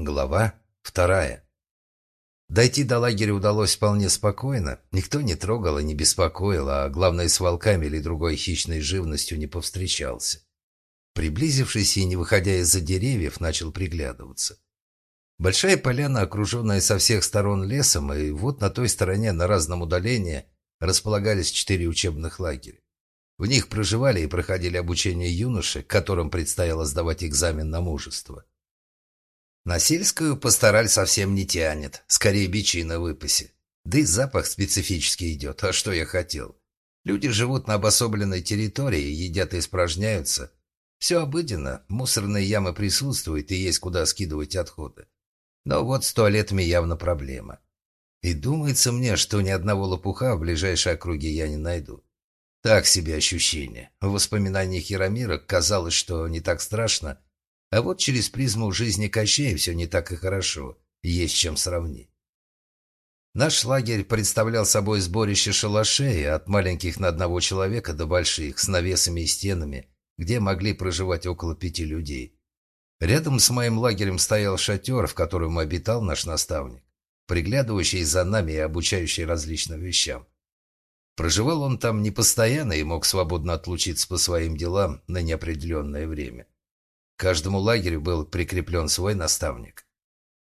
Глава вторая. Дойти до лагеря удалось вполне спокойно. Никто не трогал и не беспокоил, а главное, с волками или другой хищной живностью не повстречался. Приблизившись и не выходя из-за деревьев, начал приглядываться. Большая поляна, окруженная со всех сторон лесом, и вот на той стороне на разном удалении располагались четыре учебных лагеря. В них проживали и проходили обучение юноши, которым предстояло сдавать экзамен на мужество. На сельскую пастораль совсем не тянет, скорее бичи на выпасе. Да и запах специфический идет, а что я хотел? Люди живут на обособленной территории, едят и испражняются. Все обыденно, мусорные ямы присутствуют и есть куда скидывать отходы. Но вот с туалетами явно проблема. И думается мне, что ни одного лопуха в ближайшей округе я не найду. Так себе ощущение. В воспоминаниях Яромира казалось, что не так страшно, а вот через призму жизни Кощея все не так и хорошо, есть чем сравнить. Наш лагерь представлял собой сборище шалашей от маленьких на одного человека до больших, с навесами и стенами, где могли проживать около пяти людей. Рядом с моим лагерем стоял шатер, в котором обитал наш наставник, приглядывающий за нами и обучающий различным вещам. Проживал он там не постоянно и мог свободно отлучиться по своим делам на неопределенное время. Каждому лагерю был прикреплен свой наставник.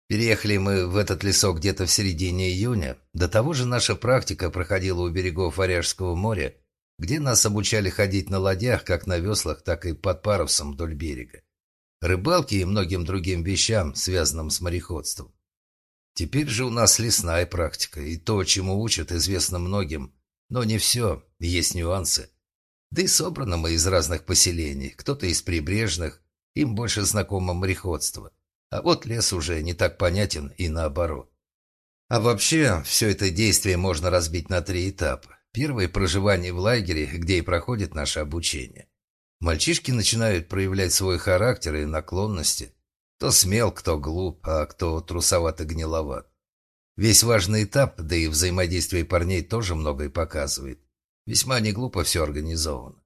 Переехали мы в этот лесок где-то в середине июня. До того же наша практика проходила у берегов Варяжского моря, где нас обучали ходить на ладьях, как на веслах, так и под парусом вдоль берега. Рыбалке и многим другим вещам, связанным с мореходством. Теперь же у нас лесная практика, и то, чему учат, известно многим. Но не все, есть нюансы. Да и собраны мы из разных поселений, кто-то из прибрежных, им больше знакомо мореходство. А вот лес уже не так понятен и наоборот. А вообще, все это действие можно разбить на три этапа. Первое – проживание в лагере, где и проходит наше обучение. Мальчишки начинают проявлять свой характер и наклонности. Кто смел, кто глуп, а кто трусоват и гниловат. Весь важный этап, да и взаимодействие парней тоже многое показывает. Весьма неглупо все организовано.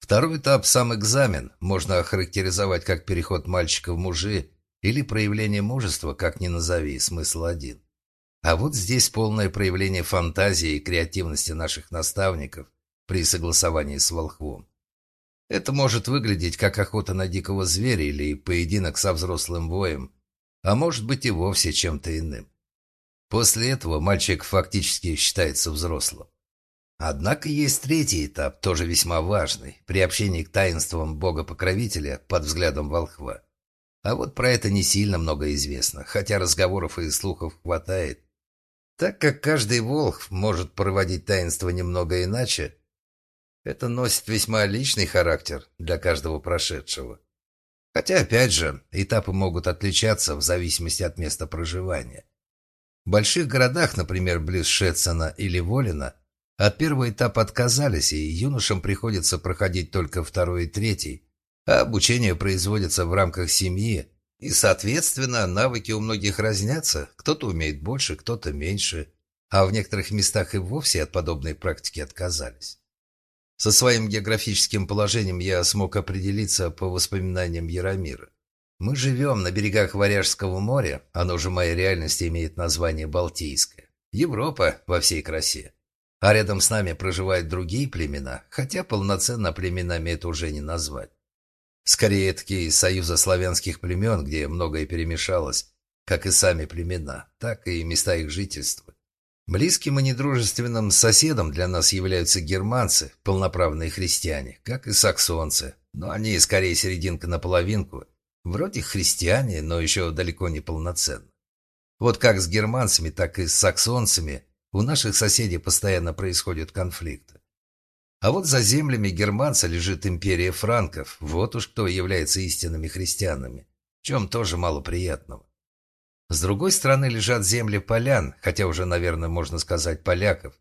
Второй этап – сам экзамен. Можно охарактеризовать как переход мальчика в мужи или проявление мужества, как ни назови, смысл один. А вот здесь полное проявление фантазии и креативности наших наставников при согласовании с волхвом. Это может выглядеть как охота на дикого зверя или поединок со взрослым воем, а может быть и вовсе чем-то иным. После этого мальчик фактически считается взрослым. Однако есть третий этап, тоже весьма важный, при общении к таинствам бога-покровителя под взглядом волхва. А вот про это не сильно много известно, хотя разговоров и слухов хватает. Так как каждый волхв может проводить таинство немного иначе, это носит весьма личный характер для каждого прошедшего. Хотя, опять же, этапы могут отличаться в зависимости от места проживания. В больших городах, например, близ Шетсона или Волина, от первого этапа отказались, и юношам приходится проходить только второй и третий, а обучение производится в рамках семьи, и, соответственно, навыки у многих разнятся, кто-то умеет больше, кто-то меньше, а в некоторых местах и вовсе от подобной практики отказались. Со своим географическим положением я смог определиться по воспоминаниям Яромира. Мы живем на берегах Варяжского моря, оно же моя реальность имеет название Балтийское. Европа во всей красе. А рядом с нами проживают другие племена, хотя полноценно племенами это уже не назвать. Скорее, такие союза славянских племен, где многое перемешалось, как и сами племена, так и места их жительства. Близким и недружественным соседом для нас являются германцы, полноправные христиане, как и саксонцы, но они скорее серединка на половинку, вроде христиане, но еще далеко не полноценно. Вот как с германцами, так и с саксонцами у наших соседей постоянно происходят конфликты. А вот за землями германца лежит империя франков, вот уж кто является истинными христианами, в чем тоже мало приятного. С другой стороны лежат земли полян, хотя уже, наверное, можно сказать поляков,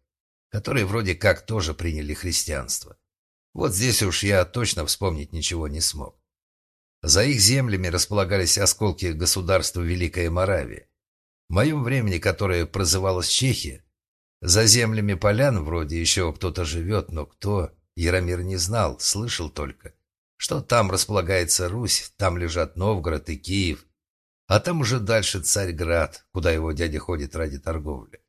которые вроде как тоже приняли христианство. Вот здесь уж я точно вспомнить ничего не смог. За их землями располагались осколки государства Великая Моравия. В моем времени, которое прозывалось Чехия, за землями полян вроде еще кто-то живет, но кто, Яромир не знал, слышал только, что там располагается Русь, там лежат Новгород и Киев. А там уже дальше Царьград, куда его дядя ходит ради торговли.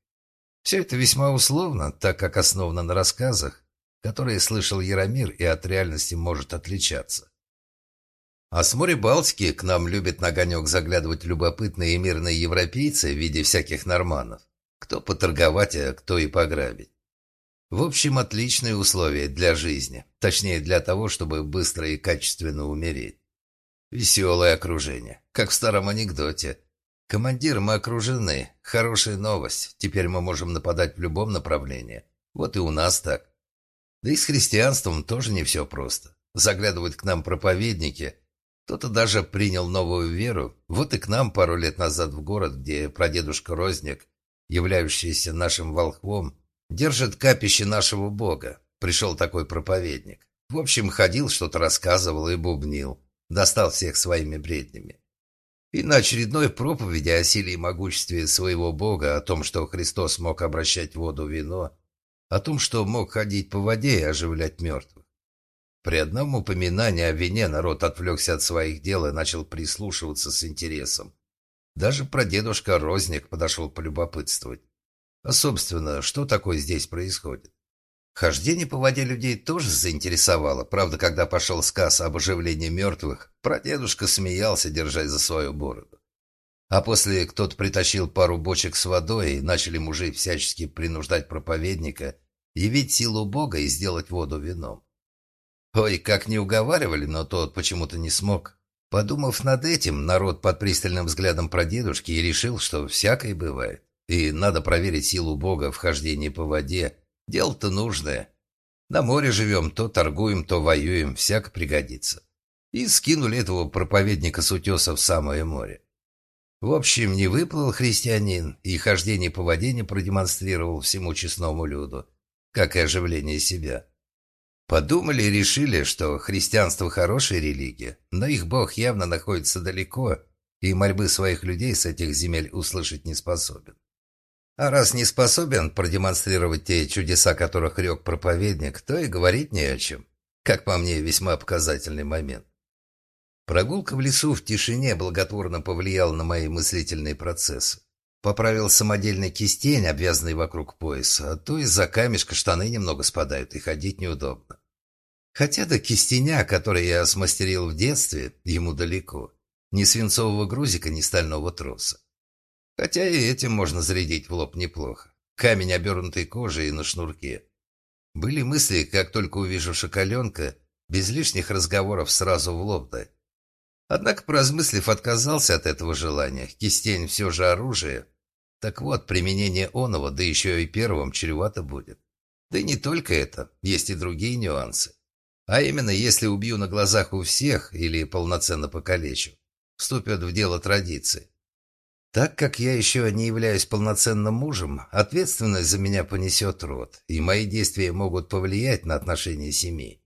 Все это весьма условно, так как основано на рассказах, которые слышал Яромир и от реальности может отличаться. А с моря Балтики к нам любят на огонек заглядывать любопытные и мирные европейцы в виде всяких норманов. Кто поторговать, а кто и пограбить. В общем, отличные условия для жизни. Точнее, для того, чтобы быстро и качественно умереть. Веселое окружение, как в старом анекдоте. Командир, мы окружены. Хорошая новость. Теперь мы можем нападать в любом направлении. Вот и у нас так. Да и с христианством тоже не все просто. Заглядывают к нам проповедники. Кто-то даже принял новую веру. Вот и к нам пару лет назад в город, где прадедушка Розник, являющийся нашим волхвом, держит капище нашего бога. Пришел такой проповедник. В общем, ходил, что-то рассказывал и бубнил. Достал всех своими бреднями. И на очередной проповеди о силе и могуществе своего бога, о том, что Христос мог обращать воду в вино, о том, что мог ходить по воде и оживлять мертвых. При одном упоминании о вине народ отвлекся от своих дел и начал прислушиваться с интересом. Даже прадедушка Розник подошел полюбопытствовать. А, собственно, что такое здесь происходит? Хождение по воде людей тоже заинтересовало. Правда, когда пошел сказ об оживлении мертвых, прадедушка смеялся, держась за свою бороду. А после кто-то притащил пару бочек с водой, и начали мужи всячески принуждать проповедника явить силу Бога и сделать воду вином. Ой, как не уговаривали, но тот почему-то не смог. Подумав над этим, народ под пристальным взглядом прадедушки и решил, что всякое бывает. И надо проверить силу Бога в хождении по воде. Дело-то нужное. На море живем, то торгуем, то воюем, всяко пригодится. И скинули этого проповедника с утеса в самое море. В общем, не выплыл христианин и хождение по воде не продемонстрировал всему честному люду, как и оживление себя. Подумали и решили, что христианство хорошая религия, но их бог явно находится далеко, и мольбы своих людей с этих земель услышать не способен. А раз не способен продемонстрировать те чудеса, которых рек проповедник, то и говорить не о чем. Как по мне, весьма показательный момент. Прогулка в лесу в тишине благотворно повлияла на мои мыслительные процессы. Поправил самодельный кистень, обвязанный вокруг пояса, а то из-за камешка штаны немного спадают и ходить неудобно. Хотя до кистеня, который я смастерил в детстве, ему далеко. Ни свинцового грузика, ни стального троса. Хотя и этим можно зарядить в лоб неплохо. Камень, обернутый кожей и на шнурке. Были мысли, как только увижу шоколенка, без лишних разговоров сразу в лоб дать. Однако, поразмыслив, отказался от этого желания. Кистень все же оружие. Так вот, применение оного, да еще и первым, чревато будет. Да и не только это, есть и другие нюансы. А именно, если убью на глазах у всех или полноценно покалечу, вступят в дело традиции. Так как я еще не являюсь полноценным мужем, ответственность за меня понесет род, и мои действия могут повлиять на отношения семьи.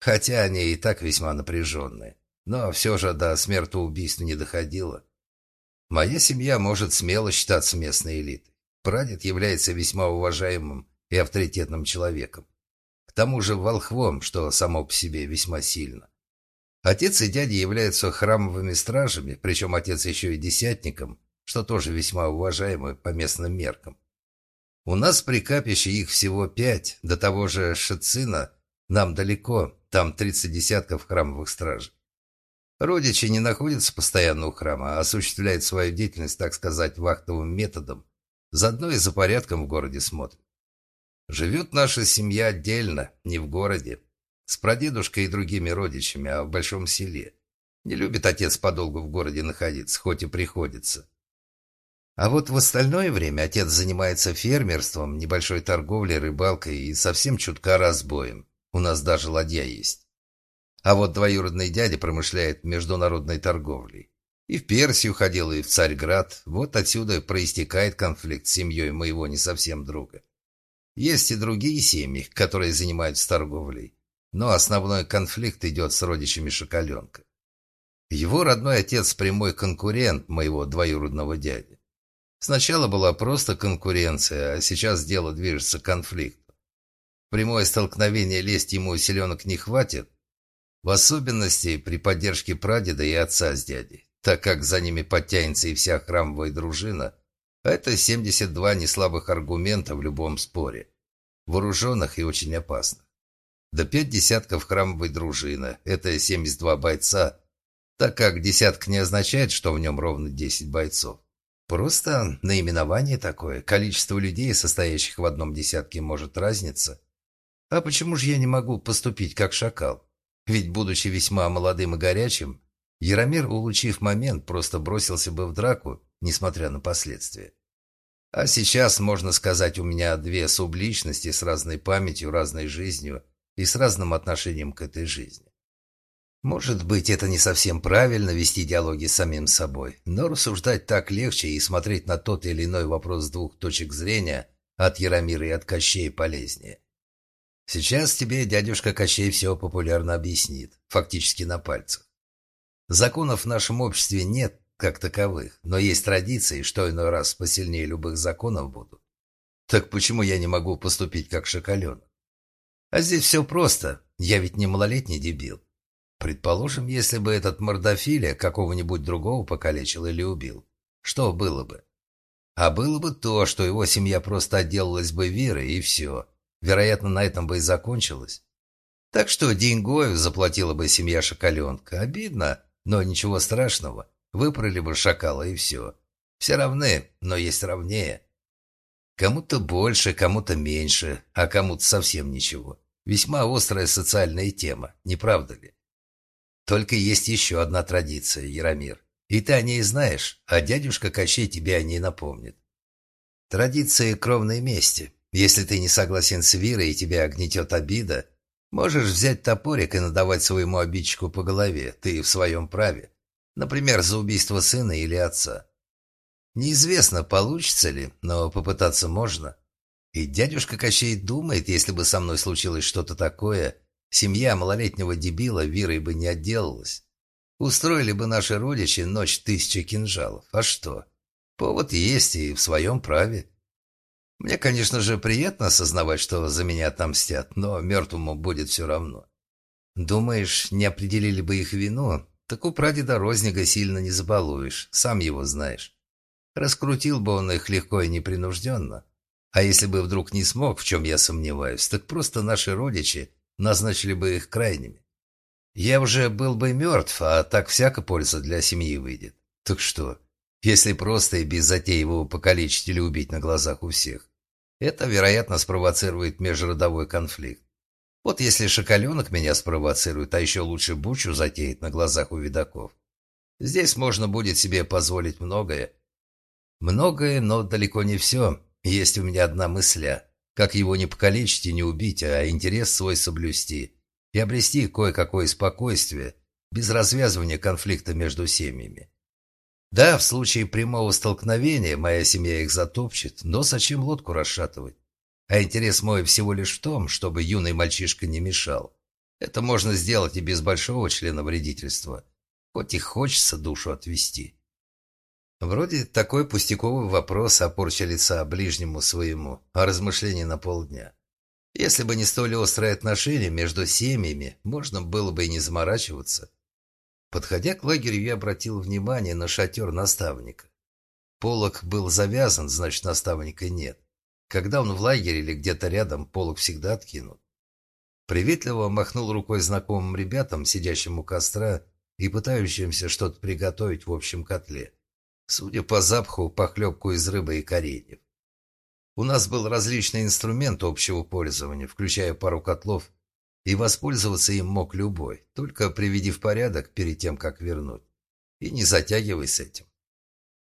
Хотя они и так весьма напряженные но все же до смертоубийства не доходило. Моя семья может смело считаться местной элитой. Прадед является весьма уважаемым и авторитетным человеком. К тому же волхвом, что само по себе весьма сильно. Отец и дядя являются храмовыми стражами, причем отец еще и десятником, что тоже весьма уважаемо по местным меркам. У нас при капище их всего пять, до того же Шицина нам далеко, там тридцать десятков храмовых стражей. Родичи не находятся постоянно у храма, а осуществляют свою деятельность, так сказать, вахтовым методом. Заодно и за порядком в городе смотрят. Живет наша семья отдельно, не в городе. С прадедушкой и другими родичами, а в большом селе. Не любит отец подолгу в городе находиться, хоть и приходится. А вот в остальное время отец занимается фермерством, небольшой торговлей, рыбалкой и совсем чутка разбоем. У нас даже ладья есть. А вот двоюродный дядя промышляет международной торговлей. И в Персию ходил, и в Царьград. Вот отсюда проистекает конфликт с семьей моего не совсем друга. Есть и другие семьи, которые занимаются торговлей. Но основной конфликт идет с родичами Шоколенка. Его родной отец – прямой конкурент моего двоюродного дяди. Сначала была просто конкуренция, а сейчас дело движется к конфликту. Прямое столкновение лезть ему селенок не хватит, в особенности при поддержке прадеда и отца с дядей. так как за ними подтянется и вся храмовая дружина, это 72 неслабых аргумента в любом споре, вооруженных и очень опасных. Да пять десятков храмовой дружины – это 72 бойца, так как десяток не означает, что в нем ровно 10 бойцов. Просто наименование такое, количество людей, состоящих в одном десятке, может разниться. А почему же я не могу поступить как шакал? Ведь, будучи весьма молодым и горячим, Яромир, улучив момент, просто бросился бы в драку, несмотря на последствия. А сейчас, можно сказать, у меня две субличности с разной памятью, разной жизнью и с разным отношением к этой жизни. Может быть, это не совсем правильно вести диалоги с самим собой, но рассуждать так легче и смотреть на тот или иной вопрос с двух точек зрения от Яромира и от Кощей полезнее. Сейчас тебе дядюшка Кощей все популярно объяснит, фактически на пальцах. Законов в нашем обществе нет как таковых, но есть традиции, что иной раз посильнее любых законов будут. Так почему я не могу поступить как шоколенок? А здесь все просто, я ведь не малолетний дебил. Предположим, если бы этот мордофиля какого-нибудь другого покалечил или убил. Что было бы? А было бы то, что его семья просто отделалась бы верой, и все. Вероятно, на этом бы и закончилось. Так что деньгою заплатила бы семья шоколенка. Обидно, но ничего страшного. Выпороли бы шакала, и все. Все равны, но есть равнее. Кому-то больше, кому-то меньше, а кому-то совсем ничего. Весьма острая социальная тема, не правда ли? Только есть еще одна традиция, Яромир. И ты о ней знаешь, а дядюшка Кощей тебе о ней напомнит. Традиция кровной мести. Если ты не согласен с Вирой и тебя огнетет обида, можешь взять топорик и надавать своему обидчику по голове, ты в своем праве. Например, за убийство сына или отца. Неизвестно, получится ли, но попытаться можно. И дядюшка Кощей думает, если бы со мной случилось что-то такое, Семья малолетнего дебила Вирой бы не отделалась. Устроили бы наши родичи ночь тысячи кинжалов. А что? Повод есть и в своем праве. Мне, конечно же, приятно осознавать, что за меня отомстят, но мертвому будет все равно. Думаешь, не определили бы их вину? Так у прадеда Рознига сильно не забалуешь, сам его знаешь. Раскрутил бы он их легко и непринужденно. А если бы вдруг не смог, в чем я сомневаюсь, так просто наши родичи назначили бы их крайними. Я уже был бы мертв, а так всяко польза для семьи выйдет. Так что, если просто и без затей его покалечить или убить на глазах у всех, это, вероятно, спровоцирует межродовой конфликт. Вот если шоколенок меня спровоцирует, а еще лучше бучу затеет на глазах у видаков, здесь можно будет себе позволить многое. Многое, но далеко не все. Есть у меня одна мысля. Как его не покалечить и не убить, а интерес свой соблюсти и обрести кое-какое спокойствие без развязывания конфликта между семьями. Да, в случае прямого столкновения моя семья их затопчет, но зачем лодку расшатывать? А интерес мой всего лишь в том, чтобы юный мальчишка не мешал. Это можно сделать и без большого члена вредительства, хоть и хочется душу отвести. Вроде такой пустяковый вопрос о порче лица ближнему своему, о размышлении на полдня. Если бы не столь острые отношения между семьями, можно было бы и не заморачиваться. Подходя к лагерю, я обратил внимание на шатер наставника. Полок был завязан, значит, наставника нет. Когда он в лагере или где-то рядом, полок всегда откинут. Приветливо махнул рукой знакомым ребятам, сидящим у костра и пытающимся что-то приготовить в общем котле. Судя по запаху, похлебку из рыбы и кореньев. У нас был различный инструмент общего пользования, включая пару котлов, и воспользоваться им мог любой, только приведи в порядок перед тем, как вернуть. И не затягивай с этим.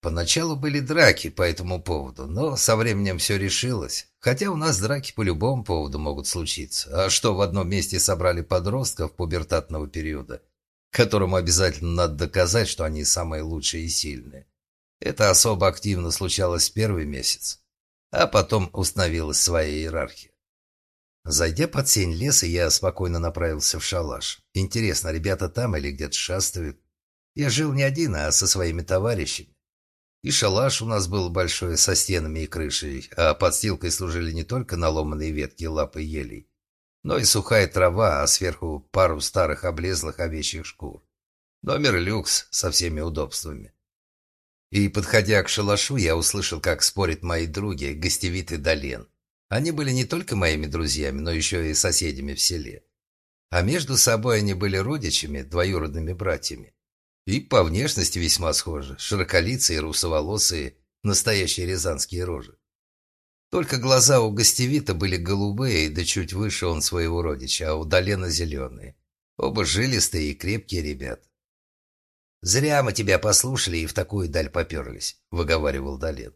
Поначалу были драки по этому поводу, но со временем все решилось. Хотя у нас драки по любому поводу могут случиться. А что в одном месте собрали подростков пубертатного периода, которым обязательно надо доказать, что они самые лучшие и сильные. Это особо активно случалось в первый месяц, а потом установилась своя иерархия. Зайдя под сень леса, я спокойно направился в шалаш. Интересно, ребята там или где-то шастают? Я жил не один, а со своими товарищами. И шалаш у нас был большой, со стенами и крышей, а подстилкой служили не только наломанные ветки лапы елей, но и сухая трава, а сверху пару старых облезлых овечьих шкур. Номер люкс со всеми удобствами. И, подходя к шалашу, я услышал, как спорят мои други, гостевит и Долен. Они были не только моими друзьями, но еще и соседями в селе. А между собой они были родичами, двоюродными братьями. И по внешности весьма схожи, широколицые, русоволосые, настоящие рязанские рожи. Только глаза у гостевита были голубые, да чуть выше он своего родича, а у Долена зеленые. Оба жилистые и крепкие ребят. «Зря мы тебя послушали и в такую даль поперлись», — выговаривал Долен.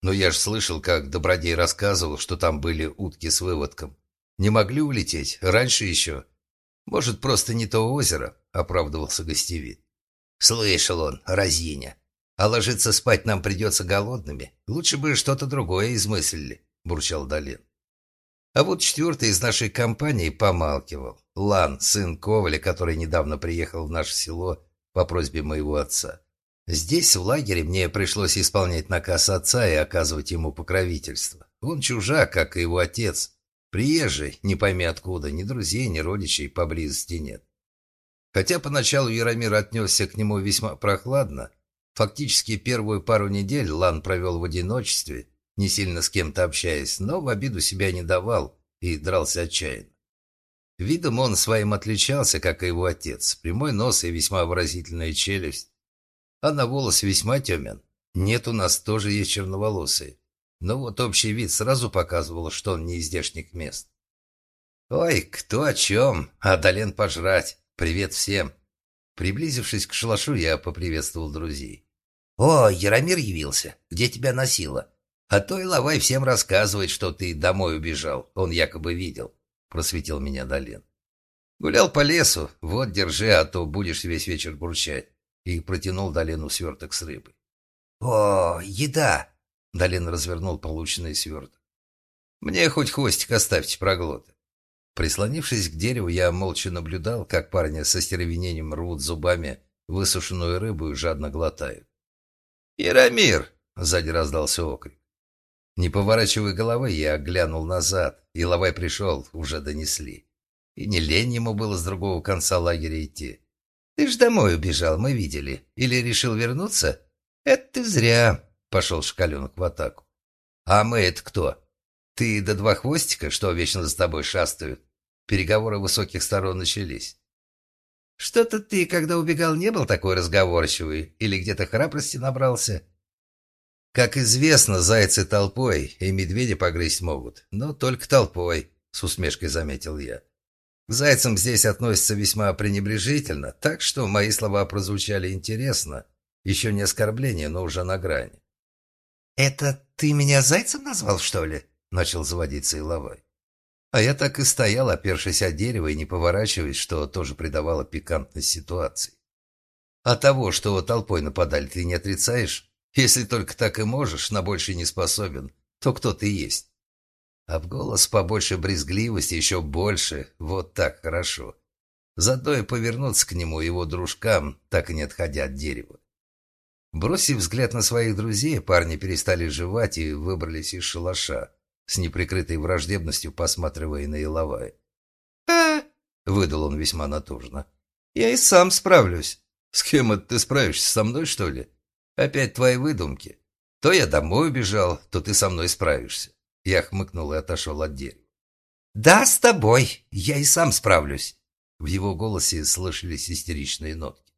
«Но я ж слышал, как Добродей рассказывал, что там были утки с выводком. Не могли улететь? Раньше еще?» «Может, просто не то озеро?» — оправдывался гостевит. «Слышал он, разиня. А ложиться спать нам придется голодными. Лучше бы что-то другое измыслили», — бурчал Долин. А вот четвертый из нашей компании помалкивал. Лан, сын Коваля, который недавно приехал в наше село по просьбе моего отца. Здесь, в лагере, мне пришлось исполнять наказ отца и оказывать ему покровительство. Он чужак, как и его отец. Приезжий, не пойми откуда, ни друзей, ни родичей поблизости нет. Хотя поначалу Яромир отнесся к нему весьма прохладно, фактически первую пару недель Лан провел в одиночестве, не сильно с кем-то общаясь, но в обиду себя не давал и дрался отчаянно. Видом он своим отличался, как и его отец. Прямой нос и весьма выразительная челюсть. А на волос весьма темен. Нет, у нас тоже есть черноволосые. Но вот общий вид сразу показывал, что он не из здешних мест. «Ой, кто о чем? А Долен пожрать. Привет всем!» Приблизившись к шалашу, я поприветствовал друзей. «О, Яромир явился. Где тебя носило? А то и Лавай всем рассказывает, что ты домой убежал. Он якобы видел просветил меня Долен. Гулял по лесу, вот, держи, а то будешь весь вечер бурчать. И протянул Долену сверток с рыбой. О, еда! Долен развернул полученный сверток. Мне хоть хвостик оставьте, проглоты. Прислонившись к дереву, я молча наблюдал, как парни со стервенением рвут зубами высушенную рыбу и жадно глотают. «Яромир!» — сзади раздался окрик. Не поворачивая головы, я глянул назад, и Лавай пришел, уже донесли. И не лень ему было с другого конца лагеря идти. «Ты ж домой убежал, мы видели. Или решил вернуться?» «Это ты зря», — пошел шкаленок в атаку. «А мы это кто? Ты до два хвостика, что вечно за тобой шастают?» Переговоры высоких сторон начались. «Что-то ты, когда убегал, не был такой разговорчивый? Или где-то храбрости набрался?» Как известно, зайцы толпой и медведи погрызть могут, но только толпой, с усмешкой заметил я. К зайцам здесь относятся весьма пренебрежительно, так что мои слова прозвучали интересно. Еще не оскорбление, но уже на грани. «Это ты меня зайцем назвал, что ли?» — начал заводиться Иловой. А я так и стоял, опершись о дерево и не поворачиваясь, что тоже придавало пикантность ситуации. А того, что толпой нападали, ты не отрицаешь? Если только так и можешь, на больше не способен, то кто ты есть? А в голос побольше брезгливости, еще больше. Вот так хорошо. Зато и повернуться к нему, его дружкам, так и не отходя от дерева. Бросив взгляд на своих друзей, парни перестали жевать и выбрались из шалаша, с неприкрытой враждебностью посматривая на Иловая. «А!» — выдал он весьма натужно. «Я и сам справлюсь». «С кем это ты справишься? Со мной, что ли?» Опять твои выдумки. То я домой убежал, то ты со мной справишься. Я хмыкнул и отошел от дерева. «Да, с тобой. Я и сам справлюсь». В его голосе слышались истеричные нотки.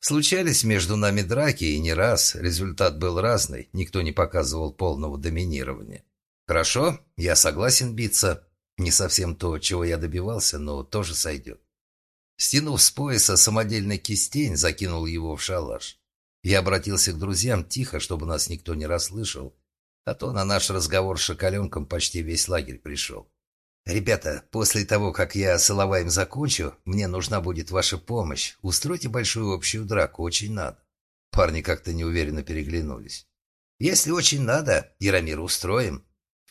Случались между нами драки, и не раз. Результат был разный, никто не показывал полного доминирования. «Хорошо, я согласен биться. Не совсем то, чего я добивался, но тоже сойдет». Стянув с пояса самодельный кистень, закинул его в шалаш. Я обратился к друзьям тихо, чтобы нас никто не расслышал, а то на наш разговор с шоколенком почти весь лагерь пришел. «Ребята, после того, как я с Иловаем закончу, мне нужна будет ваша помощь. Устройте большую общую драку, очень надо». Парни как-то неуверенно переглянулись. «Если очень надо, Яромир, устроим».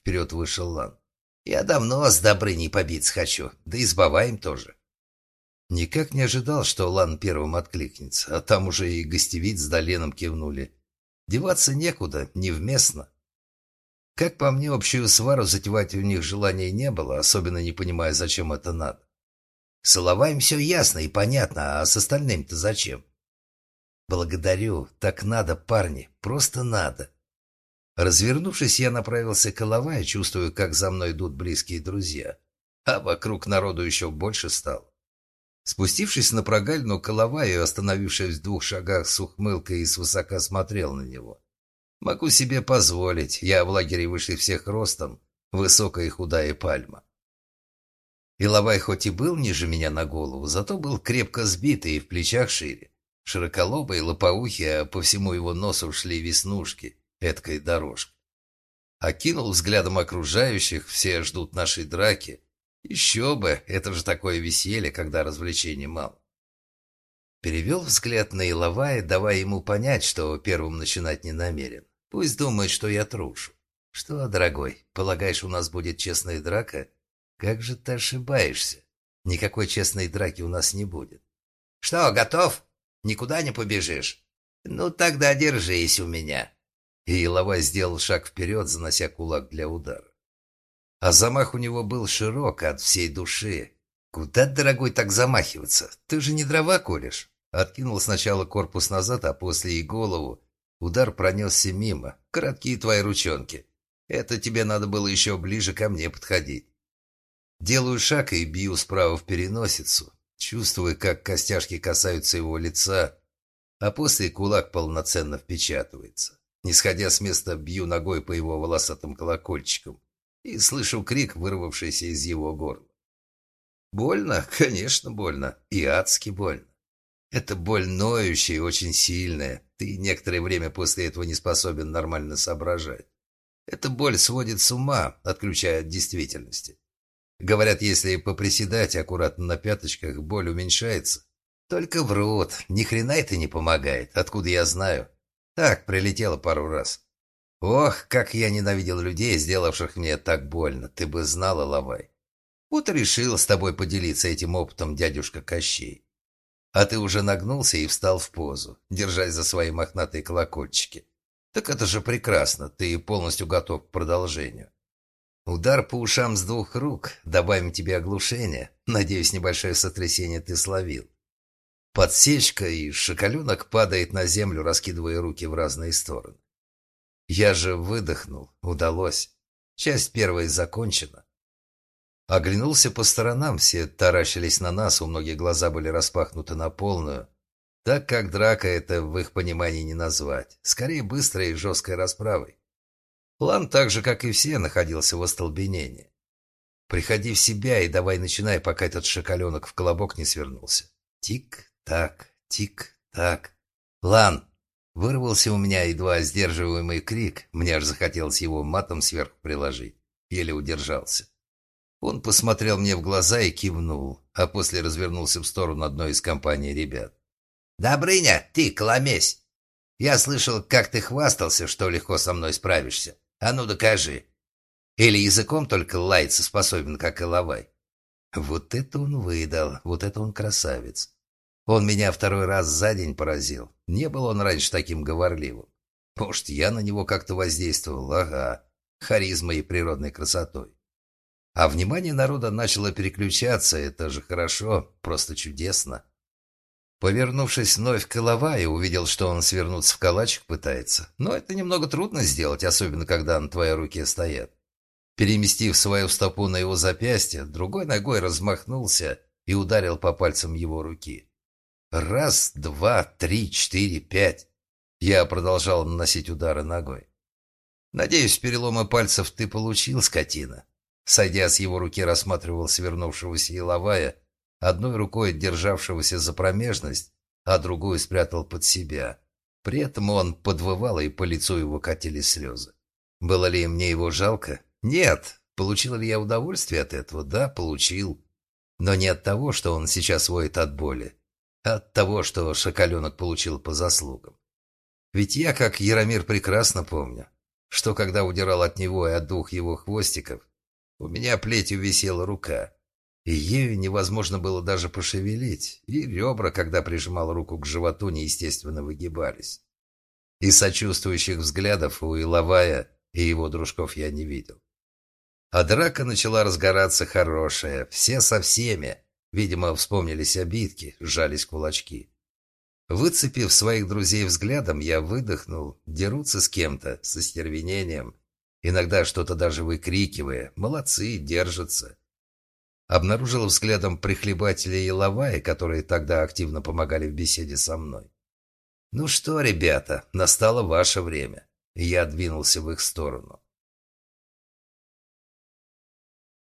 Вперед вышел Лан. «Я давно с Добрыней побиться хочу, да и с Баваем тоже». Никак не ожидал, что Лан первым откликнется, а там уже и гостевиц с Доленом кивнули. Деваться некуда, невместно. Как по мне, общую свару затевать у них желания не было, особенно не понимая, зачем это надо. С Иловаем все ясно и понятно, а с остальными-то зачем? Благодарю, так надо, парни, просто надо. Развернувшись, я направился к Иловаю, чувствуя, как за мной идут близкие друзья. А вокруг народу еще больше стало. Спустившись на прогалину Коловаю, остановившись в двух шагах с ухмылкой и свысока смотрел на него. Могу себе позволить, я в лагере выше всех ростом, высокая и худая пальма. Иловай хоть и был ниже меня на голову, зато был крепко сбитый и в плечах шире. Широколобый, лопоухий, а по всему его носу шли веснушки, эткой дорожка. Окинул взглядом окружающих, все ждут нашей драки, еще бы, это же такое веселье, когда развлечений мало. Перевел взгляд на Иловая, давая ему понять, что первым начинать не намерен. Пусть думает, что я трушу. Что, дорогой, полагаешь, у нас будет честная драка? Как же ты ошибаешься? Никакой честной драки у нас не будет. Что, готов? Никуда не побежишь? Ну, тогда держись у меня. И Илова сделал шаг вперед, занося кулак для удара. А замах у него был широк от всей души. «Куда, дорогой, так замахиваться? Ты же не дрова колешь?» Откинул сначала корпус назад, а после и голову. Удар пронесся мимо. Краткие твои ручонки. Это тебе надо было еще ближе ко мне подходить. Делаю шаг и бью справа в переносицу, чувствуя, как костяшки касаются его лица, а после кулак полноценно впечатывается. Не сходя с места, бью ногой по его волосатым колокольчикам и слышу крик, вырвавшийся из его горла. Больно? Конечно, больно. И адски больно. Это боль ноющая очень сильная. Ты некоторое время после этого не способен нормально соображать. Эта боль сводит с ума, отключая от действительности. Говорят, если поприседать аккуратно на пяточках, боль уменьшается. Только врут. Ни хрена это не помогает. Откуда я знаю? Так, прилетело пару раз. Ох, как я ненавидел людей, сделавших мне так больно. Ты бы знала, Лавай. Вот решил с тобой поделиться этим опытом дядюшка Кощей. А ты уже нагнулся и встал в позу, держась за свои мохнатые колокольчики. Так это же прекрасно, ты полностью готов к продолжению. Удар по ушам с двух рук, добавим тебе оглушение. Надеюсь, небольшое сотрясение ты словил. Подсечка, и шоколенок падает на землю, раскидывая руки в разные стороны. Я же выдохнул. Удалось. Часть первая закончена. Оглянулся по сторонам, все таращились на нас, у многих глаза были распахнуты на полную. Так как драка это в их понимании не назвать. Скорее быстрой и жесткой расправой. План так же, как и все, находился в остолбенении. Приходи в себя и давай начинай, пока этот шоколенок в колобок не свернулся. Тик-так, тик-так. Лан, Вырвался у меня едва сдерживаемый крик, мне аж захотелось его матом сверху приложить. Еле удержался. Он посмотрел мне в глаза и кивнул, а после развернулся в сторону одной из компаний ребят. «Добрыня, ты, коломесь! Я слышал, как ты хвастался, что легко со мной справишься. А ну докажи. Или языком только лаяться способен, как и лавай». Вот это он выдал, вот это он красавец. Он меня второй раз за день поразил. Не был он раньше таким говорливым. Может, я на него как-то воздействовал? Ага. Харизмой и природной красотой. А внимание народа начало переключаться. Это же хорошо, просто чудесно. Повернувшись вновь к Иловае, увидел, что он свернуться в калачик пытается. Но это немного трудно сделать, особенно когда на твоей руке стоят. Переместив свою стопу на его запястье, другой ногой размахнулся и ударил по пальцам его руки. Раз, два, три, четыре, пять. Я продолжал наносить удары ногой. Надеюсь, переломы пальцев ты получил, скотина. Сойдя с его руки, рассматривал свернувшегося Иловая, одной рукой державшегося за промежность, а другую спрятал под себя. При этом он подвывал, и по лицу его катились слезы. Было ли мне его жалко? Нет. Получил ли я удовольствие от этого? Да, получил. Но не от того, что он сейчас воет от боли, от того, что шоколенок получил по заслугам. Ведь я, как Яромир, прекрасно помню, что когда удирал от него и от двух его хвостиков, у меня плетью висела рука, и ею невозможно было даже пошевелить, и ребра, когда прижимал руку к животу, неестественно выгибались. И сочувствующих взглядов у Иловая и его дружков я не видел. А драка начала разгораться хорошая, все со всеми, Видимо, вспомнились обидки, сжались кулачки. Выцепив своих друзей взглядом, я выдохнул, дерутся с кем-то, со стервенением, иногда что-то даже выкрикивая. Молодцы, держатся. Обнаружил взглядом прихлебателя и лавая, которые тогда активно помогали в беседе со мной. «Ну что, ребята, настало ваше время». Я двинулся в их сторону.